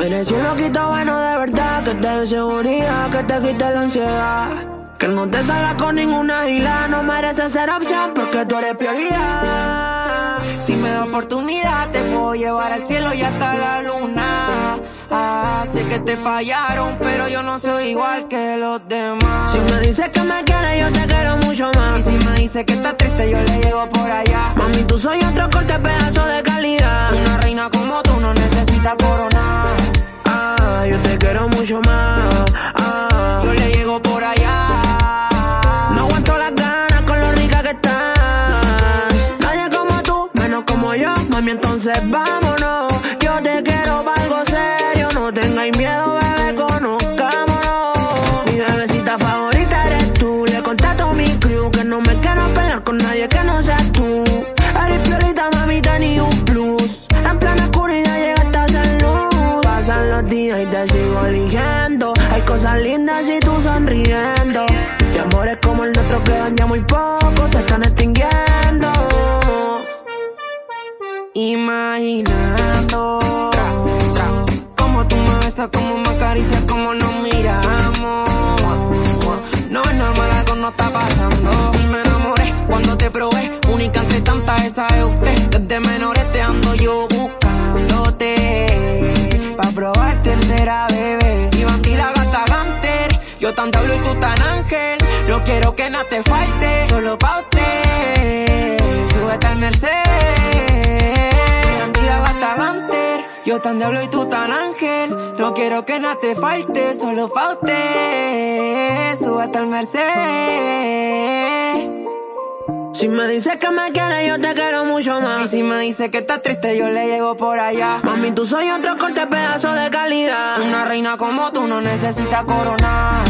Si un loquito bueno de verdad, que te dé seguridad, que te quite la ansiedad. Que no te salga con ninguna isla, no mereces ser opción porque tú eres prioridad. Si me da oportunidad, te puedo llevar al cielo y hasta la luna. Ah, sé que te fallaron, pero yo no soy igual que los demás. Si me dices que me quieres, yo te quiero mucho más. Y si me dices que estás triste, yo le llego por allá. Mami, tú soy otro corte pedazo de mucho más. Ah, yo le llego por allá. No aguanto las ganas con lo rica que estás. Nadie como tú, menos como yo. Mami, entonces vámonos. Días y te sigo eligiendo. Hay cosas lindas y tú sonriendo. Y amores como el nuestro que daña muy poco se están extinguiendo. Imaginando Como tú me besas, como me acaricias, como nos Yo tan diablo y tú tan ángel No quiero que nada te falte Solo pa' usted Súbete al Mercedes yo tan diablo y tú tan ángel. No quiero que nada te falte, solo pa' usted. Súbete al Mercedes. Si me dices que me quieres, yo te quiero mucho más. Y si me dices que estás triste, yo le llego por allá. Mami, tú soy otro corte pedazo de calidad. Una reina como tú no necesita corona.